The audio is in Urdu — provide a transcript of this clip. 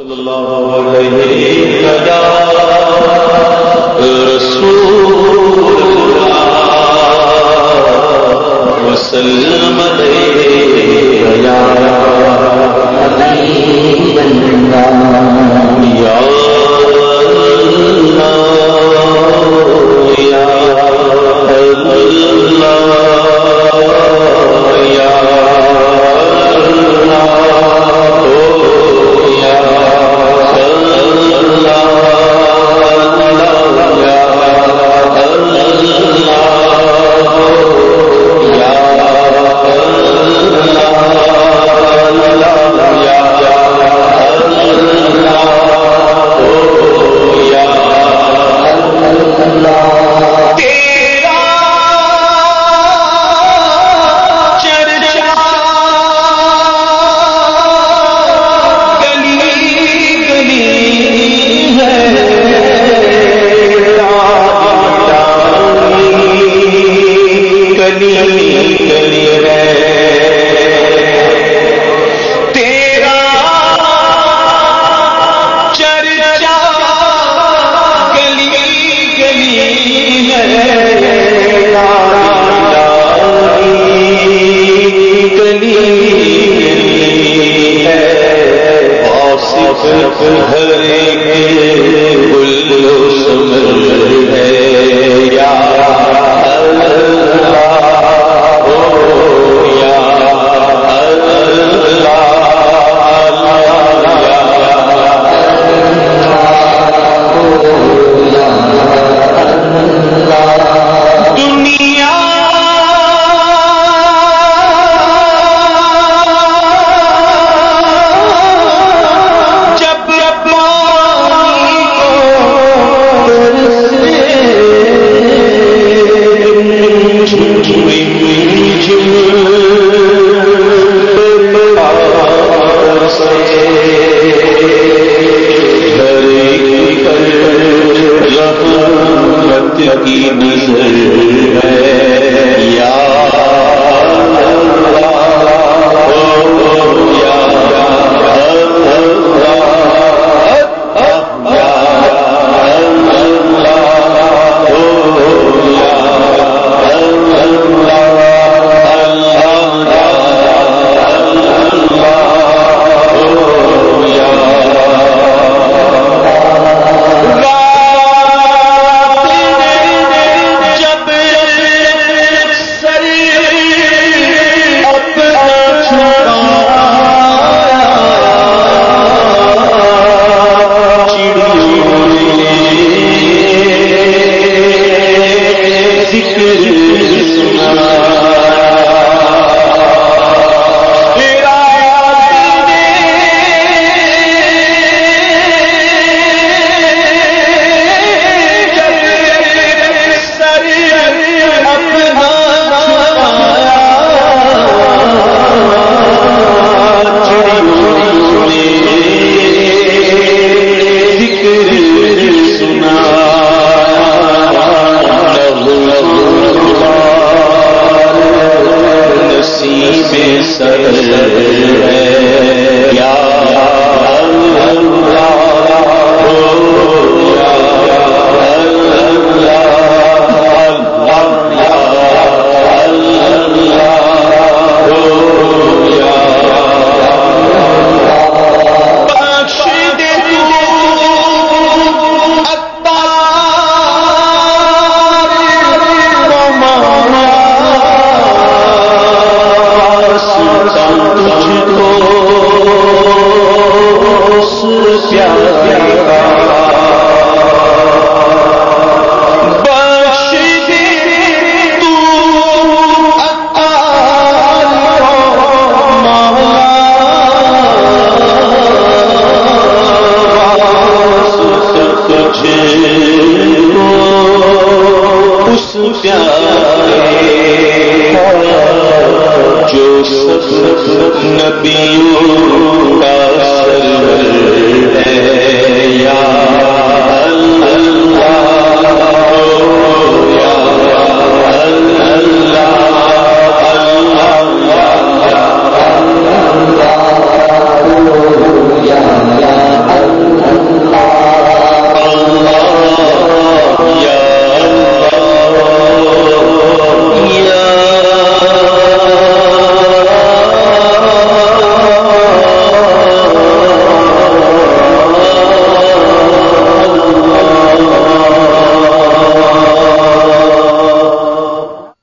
صلی اللہ علیہ وسلم. گھر کے جو سب نبیوں